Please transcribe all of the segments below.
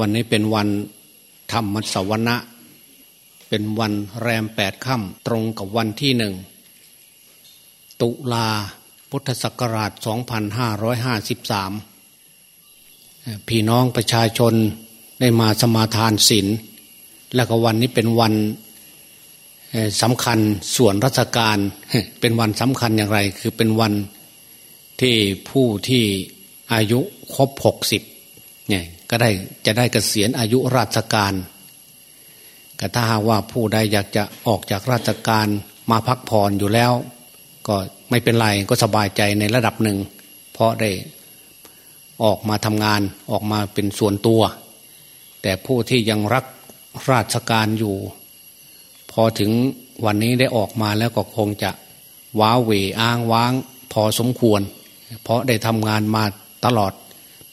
วันนี้เป็นวันธรรมสวนะเป็นวันแรมแปดค่ำตรงกับวันที่หนึ่ง ตุลาพุทธศักราช 2553 พี่น้องประชาชนได้มาสมาทานศีลแล้วก็วันนี้เป็นวันสำคัญส่วนราชการเป็นวันสำคัญอย่างไร คือเป็นวันที่ผู้ที่อายุครบหกสิบเนี่ย ก็ได้จะได้เกษียณอายุราชการก็ถ้าหากว่าผู้ใดอยากจะออกจากราชการมาพักผ่อนอยู่แล้ว ก็ไม่เป็นไรก็สบายใจในระดับหนึ่ง เพราะได้ออกมาทำงานออกมาเป็นส่วนตัว แต่ผู้ที่ยังรักราชการอยู่ พอถึงวันนี้ได้ออกมาแล้วก็คงจะว้าเหวอ้างว้าง พอสมควร เพราะได้ทำงานมาตลอด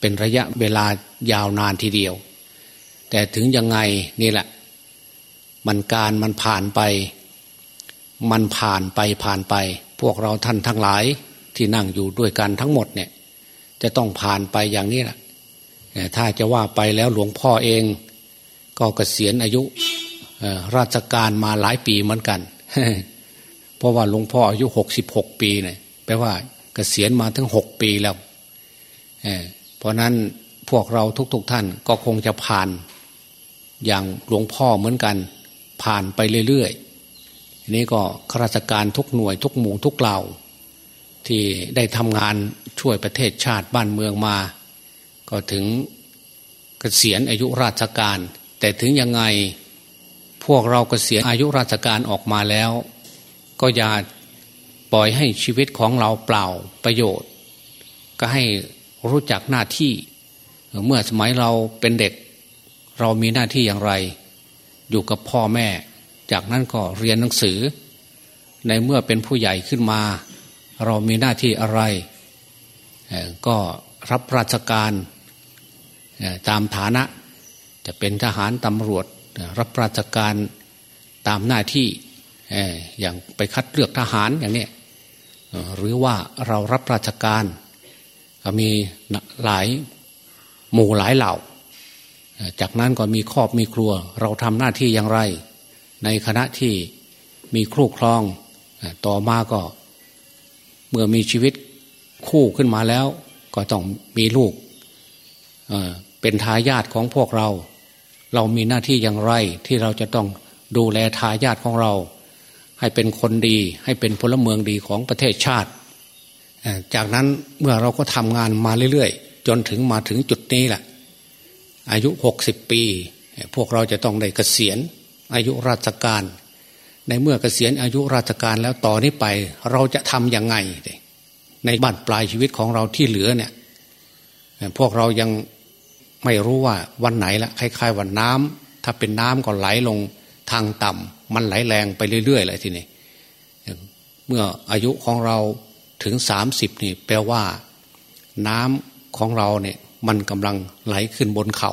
เป็นระยะเวลายาวนานทีเดียว แต่ถึงยังไงนี่แหละ มันการมันผ่านไป มันผ่านไปผ่านไป พวกเราท่านทั้งหลายที่นั่งอยู่ด้วยกันทั้งหมดเนี่ย จะต้องผ่านไปอย่างนี้แหละถ้าจะว่าไปแล้วหลวงพ่อเอง ก็เกษียณอายุราชการมาหลายปีเหมือนกัน เพราะว่าหลวงพ่ออายุหกสิบหกปีเนี่ยแปลว่าเกษียณมาถึงหกปีแล้ว เพราะนั้นพวกเราทุกๆทท่านก็คงจะผ่าน อย่างหลวงพ่อเหมือนกัน ผ่านไปเรื่อยๆนี้ก็ข้าราชการทุกหน่วยทุกหมู่ทุกเหล่า ที่ได้ทำงานช่วยประเทศชาติบ้านเมืองมา ก็ถึงเกษียณอายุราชการ แต่ถึงยังไงพวกเราเกษียณอายุราชการออกมาแล้ว ก็อย่าปล่อยให้ชีวิตของเราเปล่าประโยชน์ ก็ให้ รู้จักหน้าที่ เมื่อสมัยเราเป็นเด็ก เรามีหน้าที่อย่างไร อยู่กับพ่อแม่ จากนั้นก็เรียนหนังสือ ในเมื่อเป็นผู้ใหญ่ขึ้นมา เรามีหน้าที่อะไร ก็รับราชการตามฐานะ จะเป็นทหารตำรวจ รับราชการตามหน้าที่อย่างไปคัดเลือกทหารอย่างนี้หรือว่าเรารับราชการ ก็มีหลายหมู่หลายเหล่า จากนั้นก็มีครอบมีครัว เราทำหน้าที่อย่างไร ในคณะที่มีครูครองต่อมาก็ เมื่อมีชีวิตคู่ขึ้นมาแล้ว ก็ต้องมีลูกเป็นทายาทของพวกเรา เรามีหน้าที่อย่างไรที่เราจะต้องดูแลทายาทของเรา ให้เป็นคนดี ให้เป็นพลเมืองดีของประเทศชาติ จากนั้นเมื่อเราก็ทำงานมาเรื่อยๆ จนถึงมาถึงจุดนี้แหละอายุหกสิบปี พวกเราจะต้องได้เกษียณอายุราชการ ในเมื่อเกษียณอายุราชการแล้วต่อนนี้ไปเราจะทำยังไง ในบ้านปลายชีวิตของเราที่เหลือเนี่ย พวกเรายังไม่รู้ว่าวันไหนละคล้ายๆวันน้ำถ้าเป็นน้ำก็ไหลลงทางต่ำมันไหลแรงไปเรื่อยๆเลยทีนี้เมื่ออายุของเรา ถึงสามสิบนี่แปลว่า น้ำของเราเนี่ย มันกำลังไหลขึ้นบนเขา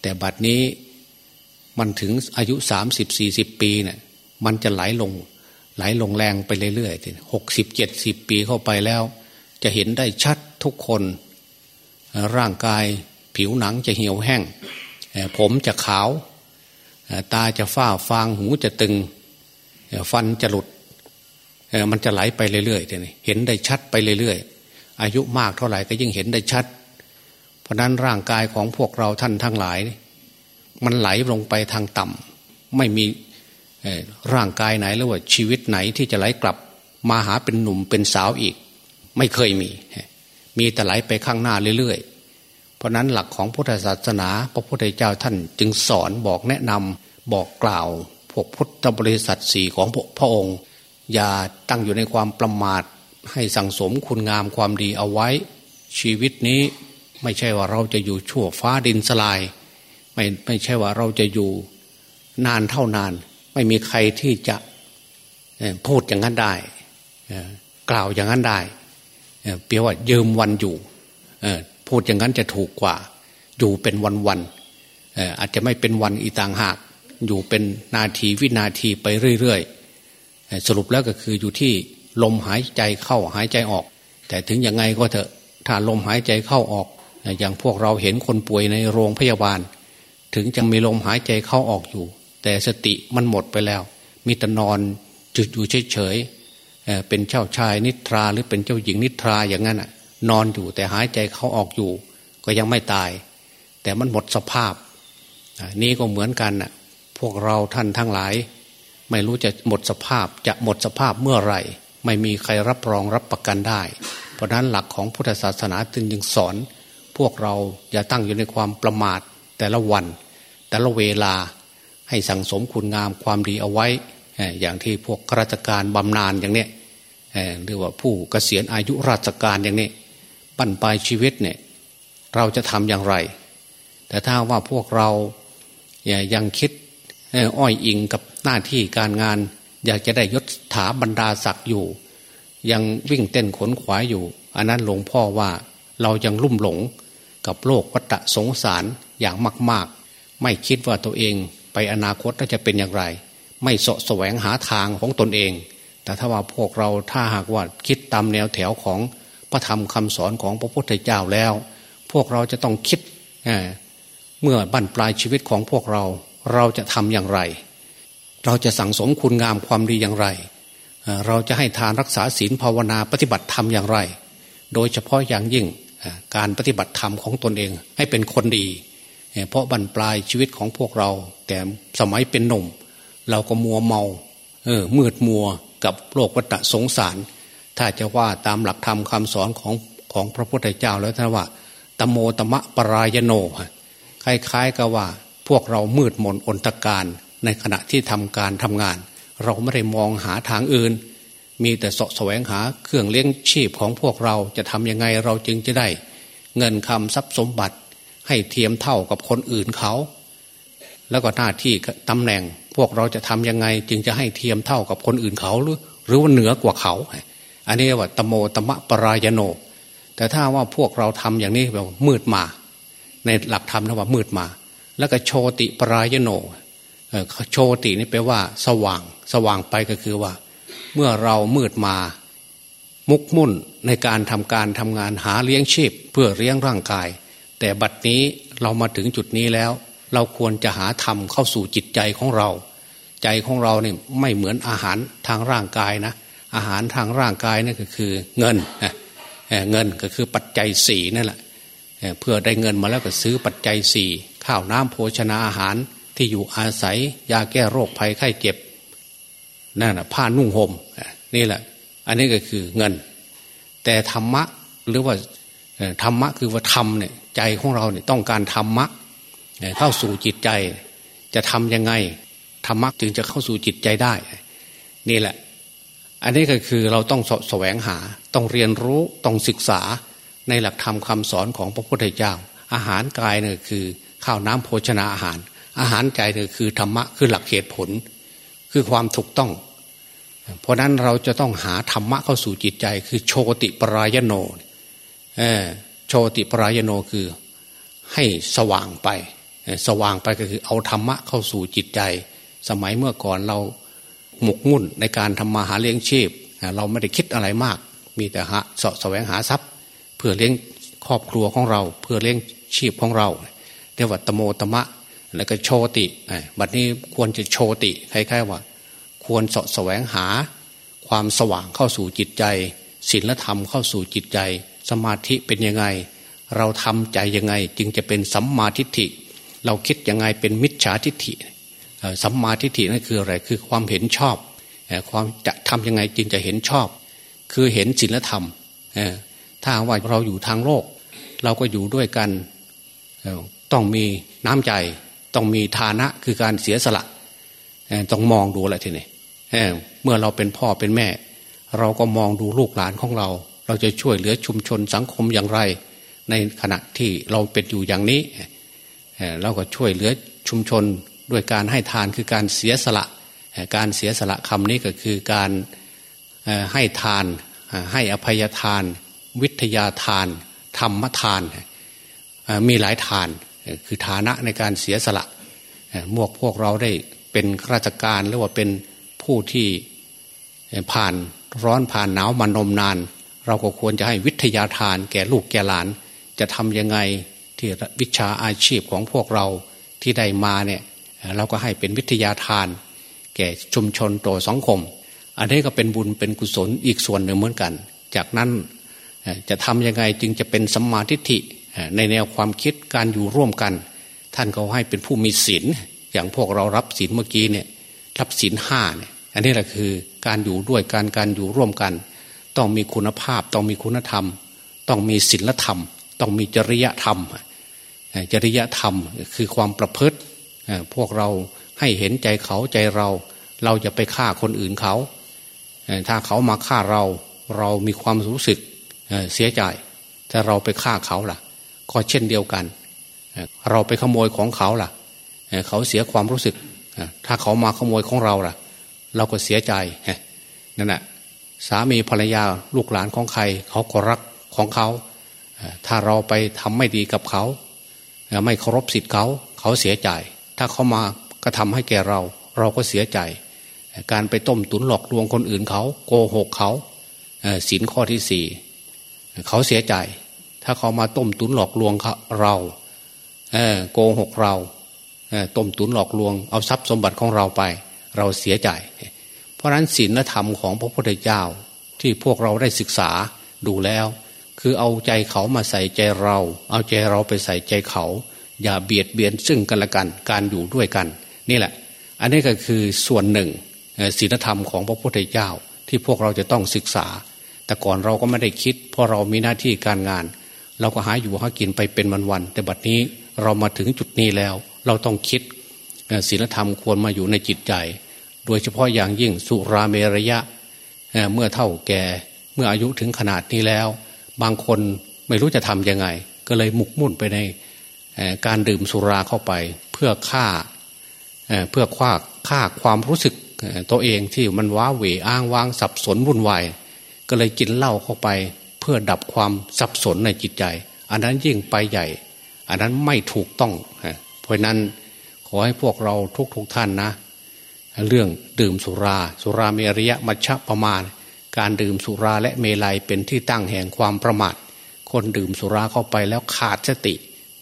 แต่บัดนี้มันถึงอายุสามสิบสี่สิบปีเนี่ย มันจะไหลลง ไหลลงแรงไปเรื่อยๆหกสิบเจ็ดสิบปีเข้าไปแล้ว จะเห็นได้ชัดทุกคน ร่างกายผิวหนังจะเหี่ยวแห้ง ผมจะขาว ตาจะฝ้าฟางหูจะตึง ฟันจะหลุด มันจะไหลไปเรื่อยๆเนี่ยเห็นได้ชัดไปเรื่อยๆ อายุมากเท่าไหร่ก็ยิ่งเห็นได้ชัด เพราะนั้นร่างกายของพวกเราท่านทั้งหลาย มันไหลลงไปทางต่ำไม่มีร่างกายไหนหรือว่าชีวิตไหนที่จะไหลกลับมาหาเป็นหนุ่มเป็นสาวอีก ไม่เคยมี มีแต่ไหลไปข้างหน้าเรื่อยๆ เพราะนั้นหลักของพุทธศาสนา พระพุทธเจ้าท่านจึงสอนบอกแนะนำบอกกล่าวพวกพุทธบริษัทสี่ของพระองค์ อย่าตั้งอยู่ในความประมาท ให้สั่งสมคุณงามความดีเอาไว้ ชีวิตนี้ไม่ใช่ว่าเราจะอยู่ชั่วฟ้าดินสลาย ไม่ไม่ใช่ว่าเราจะอยู่นานเท่านาน ไม่มีใครที่จะพูดอย่างนั้นได้กล่าวอย่างนั้นได้เปียว่ายืมวันอยู่พูดอย่างนั้นจะถูกกว่า อยู่เป็นวันวันอาจจะไม่เป็นวันอีต่างหาก อยู่เป็นนาทีวินาทีไปเรื่อยๆ สรุปแล้วก็คืออยู่ที่ลมหายใจเข้าหายใจออก แต่ถึงยังไงก็เถอะถ้าลมหายใจเข้าออก อย่างพวกเราเห็นคนป่วยในโรงพยาบาล ถึงจะมีลมหายใจเข้าออกอยู่ แต่สติมันหมดไปแล้ว มีแต่นอนจุดอยู่เฉยๆเป็นเจ้าชายนิทราหรือเป็นเจ้าหญิงนิทราอย่างนั้นนอนอยู่แต่หายใจเข้าออกอยู่ ก็ยังไม่ตาย แต่มันหมดสภาพ นี้ก็เหมือนกันน่ะพวกเราท่านทั้งหลาย ไม่รู้จะหมดสภาพจะหมดสภาพเมื่อไหร่ ไม่มีใครรับรองรับประกันได้ เพราะนั้นหลักของพุทธศาสนาจึงยังสอน พวกเราอย่าตั้งอยู่ในความประมาทแต่ละวัน แต่ละเวลาให้สั่งสมคุณงามความดีเอาไว้ อย่างที่พวกข้าราชการบำนาญอย่างเนี้ยหรือว่าผู้เกษียณอายุราชการอย่างนี้บั้นปลายชีวิตเนี่ยเราจะทำอย่างไร แต่ถ้าว่าพวกเรายังคิดอ้อยอิงกับ หน้าที่การงาน อยากจะได้ยศถาบรรดาศักดิ์อยู่ ยังวิ่งเต้นขนขวายอยู่ อันนั้นหลวงพ่อว่าเรายังลุ่มหลงกับโลกวัฏสงสารอย่างมาก ๆ ไม่คิดว่าตัวเองไปอนาคตจะเป็นอย่างไร ไม่สะแสวงหาทางของตนเอง แต่ถ้าว่าพวกเราถ้าหากว่าคิดตามแนวแถวของพระธรรมคำสอนของพระพุทธเจ้าแล้ว พวกเราจะต้องคิดเมื่อบั้นปลายชีวิตของพวกเราเราจะทำอย่างไร เราจะสั่งสมคุณงามความดีอย่างไร เราจะให้ทานรักษาศีลภาวนาปฏิบัติธรรมอย่างไร โดยเฉพาะอย่างยิ่งการปฏิบัติธรรมของตนเองให้เป็นคนดี เพราะบรรปลายชีวิตของพวกเรา แต่สมัยเป็นหนุ่ม เราก็มัวเมาเออมืดมัวกับโลกวัฏสงสาร ถ้าจะว่าตามหลักธรรมคำสอนของของพระพุทธเจ้าแล้วท่านว่าตโมตมะปรายโนคล้ายๆกับว่าพวกเรามืดมนอนตการ ในขณะที่ทำการทำงาน เราไม่ได้มองหาทางอื่น มีแต่สะแสวงหาเครื่องเลี้ยงชีพของพวกเราจะทำยังไงเราจึงจะได้ เงินคำทรัพย์สมบัติให้เทียมเท่ากับคนอื่นเขา แล้วก็หน้าที่ตำแหน่งพวกเราจะทำยังไงจึงจะให้เทียมเท่ากับคนอื่นเขาหรือหรือว่าเหนือกว่าเขา อันนี้ว่าตโมตมะปรายโน แต่ถ้าว่าพวกเราทำอย่างนี้แบบมืดมา ในหลักธรรมนะว่ามืดมา แล้วก็โชติปรายโน โชตินี่แปลว่า สว่าง สว่างไปก็คือว่า เมื่อเรามืดมา มุกมุ่นในการทำการทำงานหาเลี้ยงชีพ เพื่อเลี้ยงร่างกาย แต่บัดนี้เรามาถึงจุดนี้แล้ว เราควรจะหาธรรมเข้าสู่จิตใจของเรา ใจของเราเนี่ยไม่เหมือนอาหารทางร่างกายนะ อาหารทางร่างกายนั่ก็คือเงินเงินก็คือปัจจัยสี่นั่นแหละเพื่อได้เงินมาแล้วก็ซื้อปัจจัยสี่ข้าวน้ำโภชนาอาหาร ที่อยู่อาศัย ยาแก้โรคภัยไข้เจ็บนั่นแหะผ้านุ่งหม่มนี่แหละ อันนี้ก็คือเงิน แต่ธรรมะหรือว่าธรรมะคือว่าธรรมเนี่ยใจของเราเนี่ยต้องการธรรมะเข้าสู่จิตใจ จะทำยังไงธรรมะจึงจะเข้าสู่จิตใจได้ นี่แหละ อันนี้ก็คือเราต้องสแสวงหาต้องเรียนรู้ต้องศึกษาในหลักธรรมคาสอนของพระพุทธเจ้า อาหารกายเนี่ยคือข้าวน้ำโภชนาอาหาร อาหารใจเนี่ยคือธรรมะคือหลักเหตุผล คือความถูกต้อง เพราะนั้นเราจะต้องหาธรรมะเข้าสู่จิตใจ คือโชติปรายโนโชติปรายโนคือให้สว่างไป สว่างไปก็คือเอาธรรมะเข้าสู่จิตใจ สมัยเมื่อก่อนเราหมกมุ่นในการทำมาหาเลี้ยงชีพ เราไม่ได้คิดอะไรมาก มีแต่หาสะแสวงหาทรัพย์ เพื่อเลี้ยงครอบครัวของเรา เพื่อเลี้ยงชีพของเรารียกว่าตโมตมะ แล้วก็โชติบัดนี้ควรจะโชติคล้ายๆว่า ควรสะแสวงหา ความสว่างเข้าสู่จิตใจศีลธรรมเข้าสู่จิตใจ สมาธิเป็นยังไง เราทำใจยังไง จึงจะเป็นสัมมาทิฏฐิ เราคิดยังไงเป็นมิจฉาทิฏฐิสัมมาทิฏฐินั่นคืออะไรคือความเห็นชอบความจะทำยังไงจึงจะเห็นชอบ คือเห็นศีลธรรมถ้าว่าเราอยู่ทางโลก เราก็อยู่ด้วยกันต้องมีน้ำใจ ต้องมีฐานะคือการเสียสละต้องมองดูอะไรทีนี้เมื่อเราเป็นพ่อเป็นแม่ เราก็มองดูลูกหลานของเรา เราจะช่วยเหลือชุมชนสังคมอย่างไร ในขณะที่เราเป็นอยู่อย่างนี้เราก็ช่วยเหลือชุมชนด้วยการให้ทานคือการเสียสละ การเสียสละคำนี้ก็คือการให้ทาน ให้อภัยทาน วิทยาทาน ธรรมทาน มีหลายทาน คือฐานะในการเสียสละมวกพวกเราได้เป็นราชการหรือว่าเป็นผู้ที่ผ่านร้อนผ่านหนาวมานมนาน เราก็ควรจะให้วิทยาทานแก่ลูกแก่หลาน จะทำยังไงที่วิชาอาชีพของพวกเราที่ได้มาเนี่ยเราก็ให้เป็นวิทยาทาน แก่ชุมชนต่อสังคม อันนี้ก็เป็นบุญเป็นกุศลอีกส่วนหนึ่งเหมือนกัน จากนั้นจะทำยังไงจึงจะเป็นสัมมาทิฏฐิ ในแนวความคิดการอยู่ร่วมกัน ท่านเขาให้เป็นผู้มีศีลอย่างพวกเรารับศีลเมื่อกี้เนี่ยรับศีลห้าเนี่ยอันนี้แหละคือการอยู่ด้วยการการอยู่ร่วมกัน ต้องมีคุณภาพ ต้องมีคุณธรรม ต้องมีศีลธรรม ต้องมีจริยธรรม จริยธรรมคือความประพฤติพวกเราให้เห็นใจเขาใจเรา เราจะไปฆ่าคนอื่นเขา ถ้าเขามาฆ่าเราเรามีความรู้สึกเสียใจ ถ้าเราไปฆ่าเขาล่ะ ก็เช่นเดียวกัน เราไปขโมยของเขาล่ะ เขาเสียความรู้สึก ถ้าเขามาขโมยของเราล่ะ เราก็เสียใจนั่นแหะสามีภรรยาลูกหลานของใคร เขาก็รักของเขา ถ้าเราไปทำไม่ดีกับเขา ไม่เคารพสิทธิ์เขา เขาเสียใจ ถ้าเขามากระทาให้แก่เรา เราก็เสียใจ การไปต้มตุนหลอกลวงคนอื่นเขา โกหกเขาสินข้อที่สี่เขาเสียใจ ถ้าเขามาต้มตุนหลอกลวงเราโกหกเราต้มตุนหลอกลวง เอาทรัพย์สมบัติของเราไป เราเสียใจ เพราะนั้นศีลธรรมของพระพุทธเจ้าที่พวกเราได้ศึกษาดูแล้ว คือเอาใจเขามาใส่ใจเรา เอาใจเราไปใส่ใจเขา อย่าเบียดเบียนซึ่งกันและกัน การอยู่ด้วยกัน นี่แหละ อันนี้ก็คือส่วนหนึ่งศีลธรรมของพระพุทธเจ้าที่พวกเราจะต้องศึกษา แต่ก่อนเราก็ไม่ได้คิด เพราะเรามีหน้าที่การงาน เราก็หาอยู่หากินไปเป็นวันๆแต่บัดนี้เรามาถึงจุดนี้แล้ว เราต้องคิดศีลธรรมควรมาอยู่ในจิตใจ โดยเฉพาะอย่างยิ่งสุราเมรยะเมื่อเท่าแก่เมื่ออายุถึงขนาดนี้แล้ว บางคนไม่รู้จะทำยังไง ก็เลยหมุกมุ่นไปในการดื่มสุราเข้าไป เพื่อฆ่าเพื่อฆ่าฆ่าความรู้สึกตัวเองที่มันว้าเหวอ้างว้างสับสนวุ่นวายก็เลยกินเหล้าเข้าไป เพื่อดับความสับสนในจิตใจ อันนั้นยิ่งไปใหญ่ อันนั้นไม่ถูกต้อง เพราะนั้นขอให้พวกเราทุกๆทท่านนะ เรื่องดื่มสุรา สุราเมริยะมัชฌะประมาณ การดื่มสุราและเมลัยเป็นที่ตั้งแห่งความประมาท คนดื่มสุราเข้าไปแล้วขาดสติ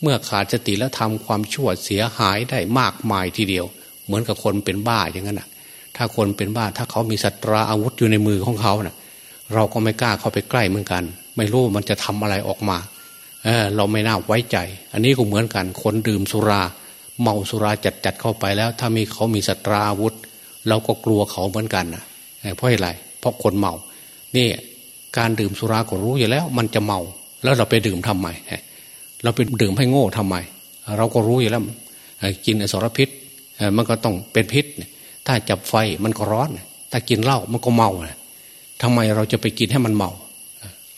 เมื่อขาดสติแล้วทำความชั่วเสียหายได้มากมายทีเดียว เหมือนกับคนเป็นบ้าอย่างนั้นนะถ้าคนเป็นบ้าถ้าเขามีสัตราอาวุธอยู่ในมือของเขานะ่ะ เราก็ไม่กล้าเข้าไปใกล้เหมือนกัน ไม่รู้มันจะทำอะไรออกมาเออเราไม่น่าไว้ใจ อันนี้ก็เหมือนกัน คนดื่มสุรา เมาสุราจัดจัดเข้าไปแล้ว ถ้ามีเขามีสตราอาวุธ เราก็กลัวเขาเหมือนกันนะเพราะอะไรเพราะคนเมานี่การดื่มสุราก็รู้อยู่แล้ว มันจะเมา แล้วเราไปดื่มทำไมเราไปดื่มให้โง่ทำไม เราก็รู้อยู่แล้วกินอสรพิษมันก็ต้องเป็นพิษ ถ้าจับไฟมันก็ร้อน ถ้ากินเหล้ามันก็เมา ทำไมเราจะไปกินให้มันเมา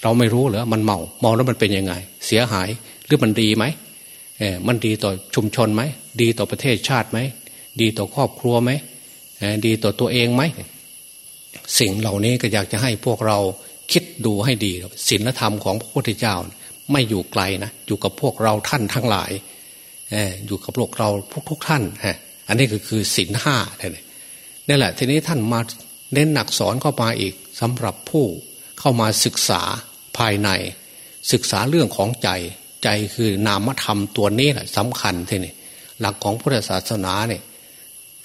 เราไม่รู้เหรอมันเมาเมาแล้วมันเป็นยังไง เสียหายหรือมันดีไหมเออมันดีต่อชุมชนไหมดีต่อประเทศชาติไหมดีต่อครอบครัวไหมดีต่อตัวเองไหมสิ่งเหล่านี้ก็อยากจะให้พวกเราคิดดูให้ดีศีลธรรมของพระพุทธเจ้า ไม่อยู่ไกลนะอยู่กับพวกเราท่านทั้งหลายอยู่กับพวกเราพวกทุกท่านฮะอันนี้ก็คือศีลห้านี่แหละทีนี้ท่านมาเน้นหนักสอนเข้ามาอีก สำหรับผู้เข้ามาศึกษาภายใน ศึกษาเรื่องของใจใจคือนามธรรมตัวนี้แหละสำคัญทีนี่หลักของพุทธศาสนาเนี่ย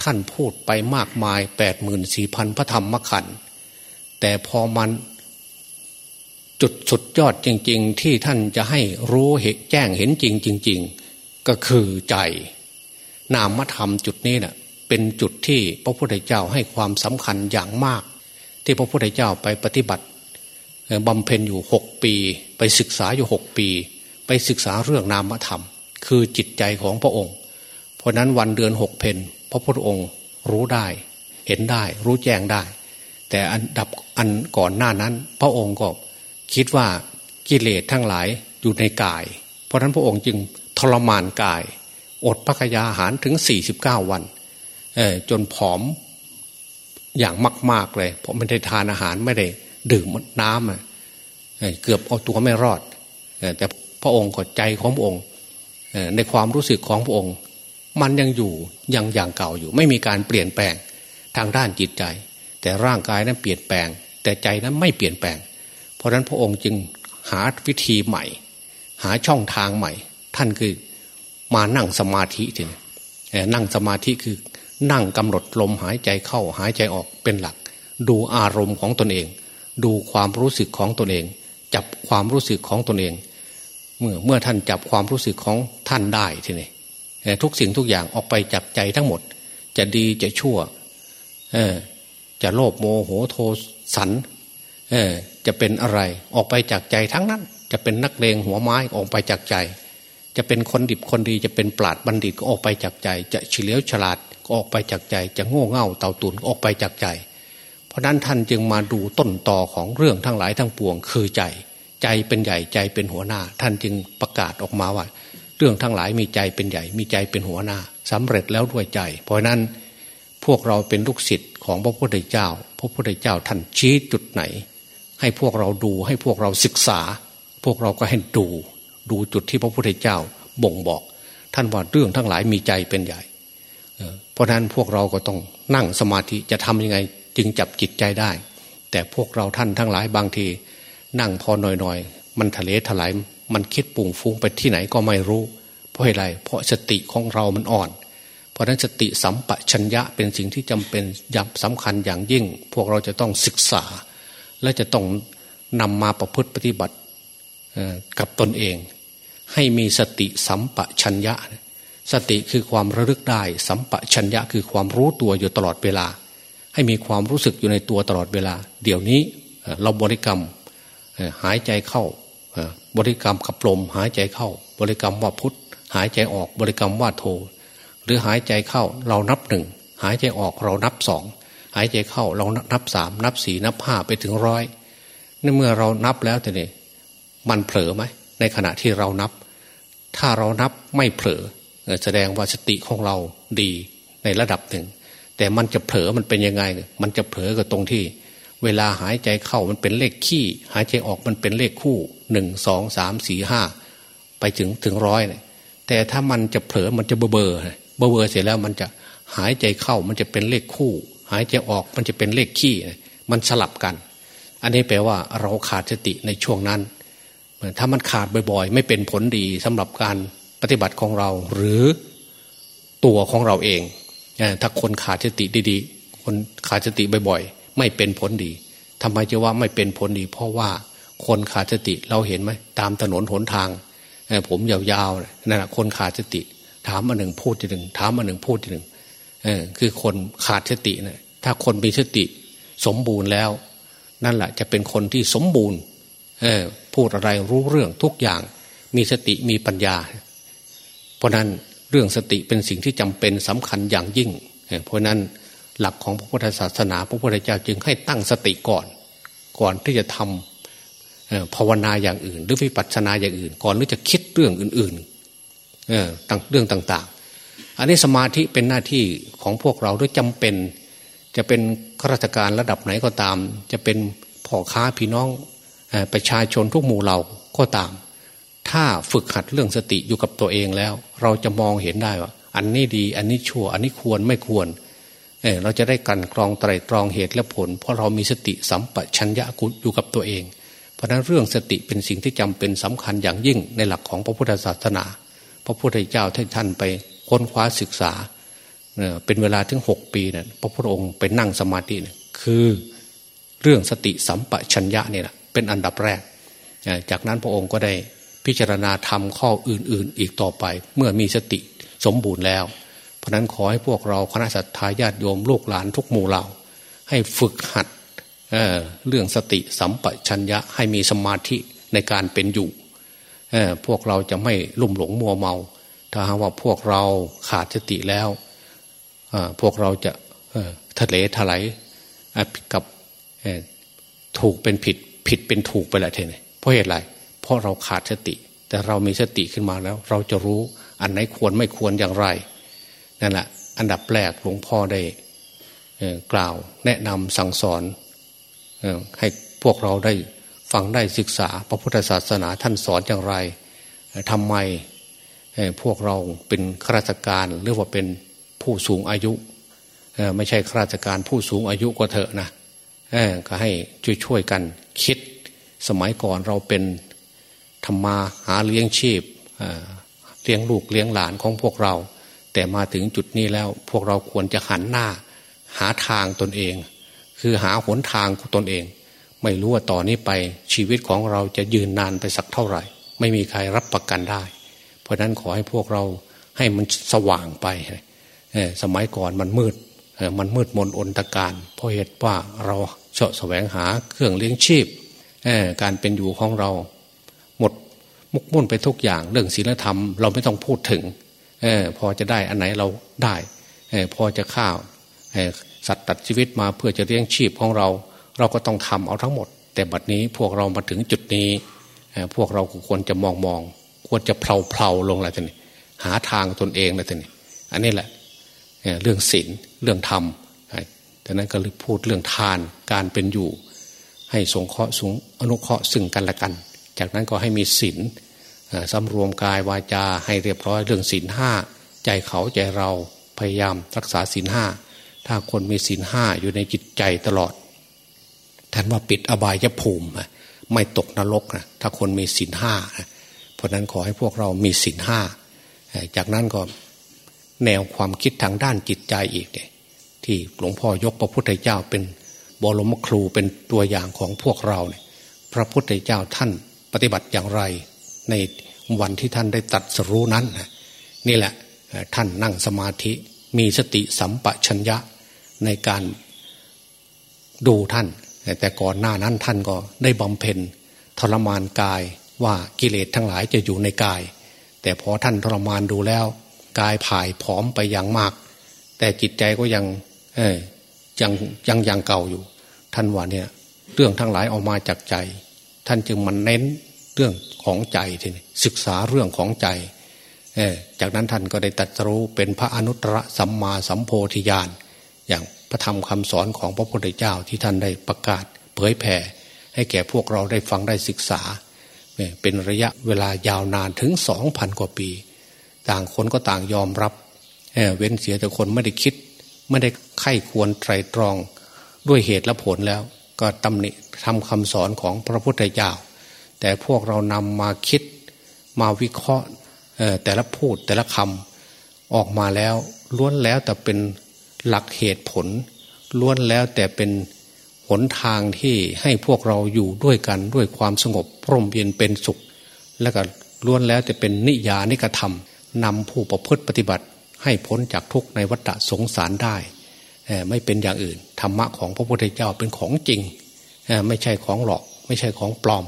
ท่านพูดไปมากมายแปดหมื่นสี่พันพระธรรมขันธ์แต่พอมันจุดสุดยอดจริง ๆ ที่ท่านจะให้รู้เหตุแจ้งเห็นจริงจริง ๆ ก็คือใจ นามธรรมจุดนี้นะ่ะเป็นจุดที่พระพุทธเจ้าให้ความสำคัญอย่างมาก ที่พระพุทธเจ้าไปปฏิบัติบำเพ็ญอยู่หกปี ไปศึกษาอยู่หกปี ไปศึกษาเรื่องนามธรรม คือจิตใจของพระองค์ เพราะนั้นวันเดือนหกเพนพระพุทธองค์รู้ได้ เห็นได้ รู้แจ้งได้ แต่อันดับอันก่อนหน้านั้น พระองค์ก็คิดว่ากิเลสทั้งหลายอยู่ในกาย เพราะนั้นพระองค์จึงทรมานกาย อดพักยาหารถึงสี่สิบเก้าวันจนผอม อย่างมาก ๆเลยผมไม่ได้ทานอาหารไม่ได้ดื่มน้ำเกือบเอาตัวไม่รอด แต่พระองค์ก็ใจของพระองค์ในความรู้สึกของพระองค์ มันยังอยู่ยังอย่างเก่าอยู่ ไม่มีการเปลี่ยนแปลงทางด้านจิตใจ แต่ร่างกายนั้นเปลี่ยนแปลง แต่ใจนั้นไม่เปลี่ยนแปลง เพราะฉะนั้นพระองค์จึงหาวิธีใหม่ หาช่องทางใหม่ ท่านคือมานั่งสมาธิทีนี้นั่งสมาธิคือ นั่งกำหนดลมหายใจเข้าหายใจออกเป็นหลัก ดูอารมณ์ของตนเอง ดูความรู้สึกของตนเอง จับความรู้สึกของตนเอง เมื่อเมื่อท่านจับความรู้สึกของท่านได้ทีนี้ทุกสิ่งทุกอย่างออกไปจากใจทั้งหมด จะดีจะชั่วจะโลภโมโหโทสันจะเป็นอะไรออกไปจากใจทั้งนั้น จะเป็นนักเลงหัวไม้ออกไปจากใจ จะเป็นคนดิบคนดีจะเป็นปราดบัณฑิตก็ออกไปจากใจ จะเฉลียวฉลาด ออกไปจากใจ จะโง่เง่าเต่าตุนออกไปจากใจ เพราะนั้นท่านจึงมาดูต้นต่อของเรื่องทั้งหลายทั้งปวง คือใจ ใจเป็นใหญ่ใจเป็นหัวหน้า ท่านจึงประกาศออกมาว่า เรื่องทั้งหลายมีใจเป็นใหญ่มีใจเป็นหัวหน้าสำเร็จแล้วด้วยใจ เพราะนั้นพวกเราเป็นลูกศิษย์ของพระพุทธเจ้า พระพุทธเจ้าท่านชี้จุดไหน ให้พวกเราดูให้พวกเราศึกษา พวกเราก็ให้ดู ดูจุดที่พระพุทธเจ้าบ่งบอก ท่านว่าเรื่องทั้งหลายมีใจเป็นใหญ่ เพราะนั้นพวกเราก็ต้องนั่งสมาธิจะทำยังไง จึงจับจิตใจได้ แต่พวกเราท่านทั้งหลายบางที นั่งพอหน่อยๆมันทะเลถลายมันคิดปุ่งฟุ้งไปที่ไหนก็ไม่รู้ เพราะอะไร เพราะสติของเรามันอ่อน เพราะนั้นสติสัมปชัญญะเป็นสิ่งที่จำเป็นยสำคัญอย่างยิ่ง พวกเราจะต้องศึกษา และจะต้องนำมาประพฤติปฏิบัติกับตนเอง ให้มีสติสัมปชัญญะ สติคือความระลึกได้ สัมปชัญญะคือความรู้ตัวอยู่ตลอดเวลา ให้มีความรู้สึกอยู่ในตัวตลอดเวลา เดี๋ยวนี้เราบริกรรมหายใจเข้าบริกรรมกับลมหายใจเข้า บริกรรมว่าพุทธหายใจออกบริกรรมว่าโท หรือหายใจเข้าเรานับหนึ่งหายใจออกเรานับสองหายใจเข้าเรานับสามนับสี่นับห้าไปถึงร้อยในเมื่อเรานับแล้วแต่เนี่ยมันเผลอไหมในขณะที่เรานับ ถ้าเรานับไม่เผลอ แสดงว่าสติของเราดีในระดับหนึ่ง แต่มันจะเผลอมันเป็นยังไง มันจะเผลอกับตรงที่ เวลาหายใจเข้ามันเป็นเลขขี้ หายใจออกมันเป็นเลขคู่หนึ่งสองสามสี่ห้าไปถึงถึงร้อยเนี่ยแต่ถ้ามันจะเผลอมันจะเบอเบอร์เบอร์เบอร์เสร็จแล้วมันจะหายใจเข้ามันจะเป็นเลขคู่ หายใจออกมันจะเป็นเลขขี้มันสลับกัน อันนี้แปลว่าเราขาดสติในช่วงนั้นถ้ามันขาดบ่อยๆ ไม่เป็นผลดีสำหรับการ ฏิบัติของเราหรือตัวของเราเอง ถ้าคนขาดสติดีๆ คนขาดสติบ่อยๆ ไม่เป็นผลดีทำไมจะว่าไม่เป็นผลดี เพราะว่าคนขาดสติเราเห็นไหมตามถนนหนทางผมยาวๆนั่นแหะคนขาดสติ ถามมาหนึ่งพูดทีหนึ่งถามมาหนึ่งพูดทีหนึ่งคือคนขาดสตินะี่ยถ้าคนมีสติสมบูรณ์แล้ว นั่นแหละจะเป็นคนที่สมบูรณ์พูดอะไรรู้เรื่องทุกอย่าง มีสติมีปัญญา ราะนั้นเรื่องสติเป็นสิ่งที่จำเป็นสำคัญอย่างยิ่ง เพราะนั้นหลักของพระพุทธศาสนาพระพุทธเจ้าจึงให้ตั้งสติก่อน ก่อนที่จะทำภาวนาอย่างอื่น หรือวิปัสสนาอย่างอื่น ก่อนที่จะคิดเรื่องอื่นต่างเรื่องต่างๆ อันนี้สมาธิเป็นหน้าที่ของพวกเราด้วยจำเป็น จะเป็นข้าราชการระดับไหนก็ตาม จะเป็นพ่อค้าพี่น้องประชาชนทุกหมู่เหล่าก็ตาม ถ้าฝึกหัดเรื่องสติอยู่กับตัวเองแล้ว เราจะมองเห็นได้ว่า อันนี้ดี อันนี้ชั่ว อันนี้ควรไม่ควรเเราจะได้กันกรองไตรตรองเหตุและผล เพราะเรามีสติสัมปชัญญะกุอยู่กับตัวเอง เพราะนั้นเรื่องสติเป็นสิ่งที่จำเป็นสำคัญอย่างยิ่งในหลักของพระพุทธศาสนา พระพุทธเจ้าท่านท่านไปค้นคว้าศึกษาเป็นเวลาถึงหกปีนะ่ยพระพุทธองค์ไปนั่งสมาธิเนี่ยคือเรื่องสติสัมปชัญญะเนี่ยแหละเป็นอันดับแรก จากนั้นพระองค์ก็ได้ พิจารณาทำข้ออื่น ๆ อีกต่อไป เมื่อมีสติสมบูรณ์แล้ว เพราะนั้นขอให้พวกเราคณะสัตยาญาติโยมลูกหลานทุกหมู่เหล่า ให้ฝึกหัดเเรื่องสติสัมปชัญญะให้มีสมาธิในการเป็นอยู่พวกเราจะไม่ลุ่มหลงมัวเมา ถ้าหากว่าพวกเราขาดสติแล้วพวกเราจะทะเลถลายกับถูกเป็นผิดผิดเป็นถูกไปละเทนี่เพราะเหตุไร เพราะเราขาดสติ แต่เรามีสติขึ้นมาแล้ว เราจะรู้อันไหนควรไม่ควรอย่างไรนั่นแหละอันดับแรกหลวงพ่อได้กล่าวแนะนำสั่งสอนให้พวกเราได้ฟังได้ศึกษา พระพุทธศาสนาท่านสอนอย่างไรทำไมพวกเราเป็นข้าราชการหรือว่าเป็นผู้สูงอายุไม่ใช่ข้าราชการผู้สูงอายุก็เถอะนะก็ให้ช่วยๆกันคิด สมัยก่อนเราเป็น ธรรมาหาเลี้ยงชีพเลี้ยงลูกเลี้ยงหลานของพวกเรา แต่มาถึงจุดนี้แล้วพวกเราควรจะหันหน้า หาทางตนเอง คือหาหนทางของตนเอง ไม่รู้ว่าต่อนนี้ไปชีวิตของเราจะยืนนานไปสักเท่าไหร่ ไม่มีใครรับประกันได้ เพราะนั้นขอให้พวกเราให้มันสว่างไปสมัยก่อนมันมืดมันมืดมนอนตการ เพราะเหตุว่าเราเสาะแสวงหาเครื่องเลี้ยงชีพการเป็นอยู่ของเรา มุกมุ่นไปทุกอย่าง เรื่องศีลธรรมเราไม่ต้องพูดถึงอพอจะได้อันไหนเราได้พอจะข้าวสัตว์ตัดชีวิตมาเพื่อจะเลี้ยงชีพของเรา เราก็ต้องทำเอาทั้งหมด แต่บัดนี้พวกเรามาถึงจุดนี้พวกเราควรจะมองมองควรจะเพลาเพลาลงอะไรท่านหาทางตนเองนะท่านอันนี้แหละเรื่องศีลเรื่องธรรมแต่นั้นก็เลยพูดเรื่องทานการเป็นอยู่ ให้สงเคราะห์สงอนุเคราะห์ซึ่งกันและกัน จากนั้นก็ให้มีศีล สำรวมกายวาจาให้เรียบร้อยเรื่องศีลห้าใจเขาใจเราพยายามรักษาศีลห้าถ้าคนมีศีลห้าอยู่ในจิตใจตลอดท่านว่าปิดอบายภูมิไม่ตกนรกนะถ้าคนมีศีลห้าเพราะนั้นขอให้พวกเรามีศีลห้าจากนั้นก็แนวความคิดทางด้านจิตใจอีกเนี่ยที่หลวงพ่อยกพระพุทธเจ้าเป็นบรมครูเป็นตัวอย่างของพวกเราเนี่ยพระพุทธเจ้าท่านปฏิบัติอย่างไร ใน วันที่ท่านได้ตัดสรู้นั้น นี่แหละท่านนั่งสมาธิมีสติสัมปชัญญะในการดูท่าน แต่ก่อนหน้านั้นท่านก็ได้บำเพ็ญทรมานกายว่ากิเลสทั้งหลายจะอยู่ในกาย แต่พอท่านทรมานดูแล้ว กายผายผอมไปอย่างมาก แต่จิตใจก็ยังเออยังยังยังเก่าอยู่ ท่านว่าเนี่ยเรื่องทั้งหลายออกมาจากใจ ท่านจึงมันเน้น เรื่องของใจทีนี้ศึกษาเรื่องของใจเออจากนั้นท่านก็ได้ตัดรู้เป็นพระอนุตตรสัมมาสัมโพธิญาณอย่างพระธรรมคำสอนของพระพุทธเจ้าที่ท่านได้ประกาศเผยแผ่ให้แก่พวกเราได้ฟังได้ศึกษา เป็นระยะเวลายาวนานถึงสองพันกว่าปี ต่างคนก็ต่างยอมรับเเว้นเสียแต่คนไม่ได้คิด ไม่ได้ไข้ควรไตรตรองด้วยเหตุและผลแล้ว ก็ตำหนิทำคำสอนของพระพุทธเจ้า แต่พวกเรานำมาคิดมาวิเคราะห์แต่ละพูดแต่ละคำออกมาแล้วล้วนแล้วแต่เป็นหลักเหตุผล ล้วนแล้วแต่เป็นหนทางที่ให้พวกเราอยู่ด้วยกันด้วยความสงบร่มเย็นเป็นสุข และก็ล้วนแล้วแต่เป็นนิยานิกธรรมนำผู้ประพฤติปฏิบัติ ให้พ้นจากทุกในวัฏสงสารได้ ไม่เป็นอย่างอื่น ธรรมะของพระพุทธเจ้าเป็นของจริง ไม่ใช่ของหลอก ไม่ใช่ของปลอม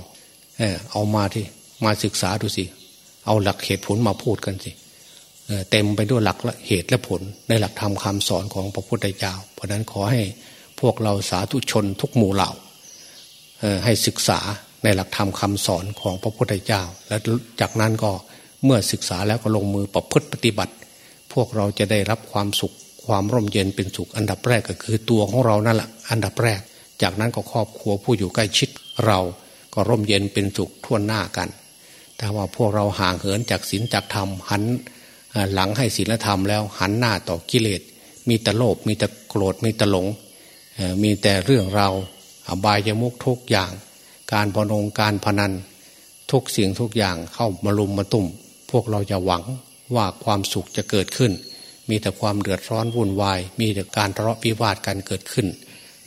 เออเอามาที่มาศึกษาดูสิ เอาหลักเหตุผลมาพูดกันสิเต็มไปด้วยหลักเหตุและผลในหลักธรรมคาสอนของพระพุทธเจ้า เพราะนั้นขอให้พวกเราสาธุชนทุกหมู่เหล่าให้ศึกษาในหลักธรรมคาสอนของพระพุทธเจ้า และจากนั้นก็เมื่อศึกษาแล้วก็ลงมือประพฤติปฏิบัติ พวกเราจะได้รับความสุขความร่มเย็นเป็นสุขอันดับแรกก็คือตัวของเรานั่นแหละอันดับแรก จากนั้นก็ครอบครัวผู้อยู่ใกล้ชิดเรา ก็ร่มเย็นเป็นสุขทั่วหน้ากัน แต่ว่าพวกเราห่างเหินจากศีลจากธรรมหันหลังให้ศีลธรรมแล้วหันหน้าต่อกิเลส มีแต่โลภมีแต่โกรธมีแต่หลง มีแต่เรื่องเราอบายยมุกทุกอย่าง การพนงการพนันทุกสิ่งทุกอย่างเข้ามาลุมมาตุ่ม พวกเราจะหวังว่าความสุขจะเกิดขึ้น มีแต่ความเดือดร้อนวุ่นวาย มีแต่การทะเลาะวิวาทกันเกิดขึ้น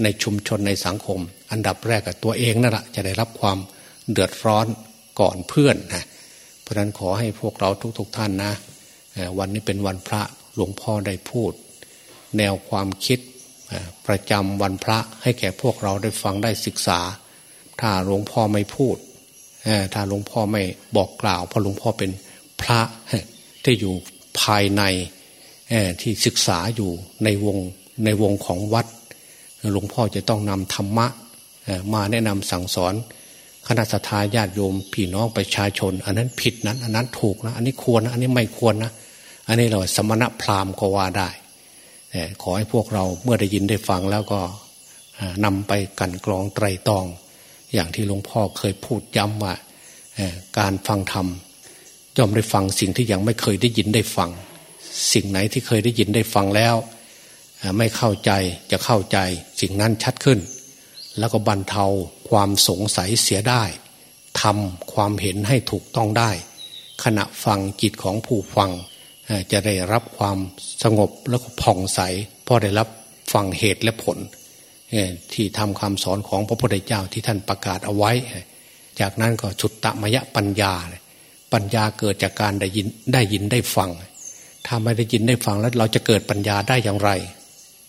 ในชุมชนในสังคม อันดับแรกกับตัวเองนั่นแหละจะได้รับความเดือดร้อนก่อนเพื่อนนะเพราะนั้นขอให้พวกเราทุกๆทท่านนะวันนี้เป็นวันพระหลวงพ่อได้พูด แนวความคิดประจำวันพระให้แก่พวกเราได้ฟังได้ศึกษา ถ้าหลวงพ่อไม่พูดถ้าหลวงพ่อไม่บอกกล่าวเพราะหลวงพ่อเป็นพระที่อยู่ภายในที่ศึกษาอยู่ในวงในวงของวัด หลวงพ่อจะต้องนำธรรมะมาแนะนำสั่งสอนคณะสัตยาติโยมพี่น้องประชาชน อันนั้นผิดนั้น อันนั้นถูกนะ อันนี้ควรนะอันนี้ไม่ควรนะ อันนี้เราสมณะพราหมณ์ก็ว่าได้ขอให้พวกเราเมื่อได้ยินได้ฟังแล้วก็นำไปกันกรองไตรตอง อย่างที่หลวงพ่อเคยพูดย้ำว่าการฟังธรรมย่อมได้ฟังสิ่งที่ยังไม่เคยได้ยินได้ฟัง สิ่งไหนที่เคยได้ยินได้ฟังแล้ว ไม่เข้าใจจะเข้าใจสิ่งนั้นชัดขึ้น แล้วก็บรรเทาความสงสัยเสียได้ทำความเห็นให้ถูกต้องได้ ขณะฟังจิตของผู้ฟัง จะได้รับความสงบแล้วก็ผ่องใสเพราะได้รับฟังเหตุและผล ที่ทำคำสอนของพระพุทธเจ้าที่ท่านประกาศเอาไว้ จากนั้นก็ชุดตมยปัญญา ปัญญาเกิดจากการได้ยินได้ยินได้ฟัง ถ้าไม่ได้ยินได้ฟังแล้วเราจะเกิดปัญญาได้อย่างไร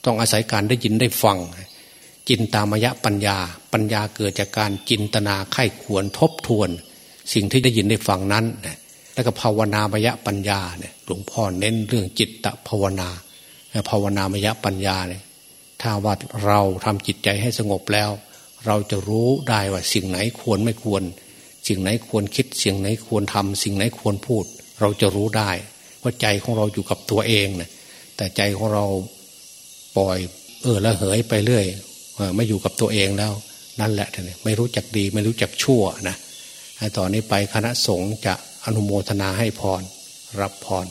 ต้องอาศัยการได้ยินได้ฟัง จินตามยะปัญญา ปัญญาเกิดจากการจินตนาไข้ควรทบทวน สิ่งที่ได้ยินได้ฟังนั้น แล้วก็ภาวนามยะปัญญาเนี่ยหลวงพ่อเน้นเรื่องจิตตภาวนาภาวนามยะปัญญาเนี่ยถ้าว่าเราทำจิตใจให้สงบแล้ว เราจะรู้ได้ว่าสิ่งไหนควรไม่ควร สิ่งไหนควรคิดสิ่งไหนควรทำสิ่งไหนควรพูด เราจะรู้ได้ว่าใจของเราอยู่กับตัวเองนะแต่ใจของเรา ปล่อย เออละเหยไปเรื่อยไม่อยู่กับตัวเองแล้ว นั่นแหละท่านไม่รู้จักดีไม่รู้จักชั่วนะตอนนี้ไปคณะสงฆ์จะอนุโมทนาให้พร รับพร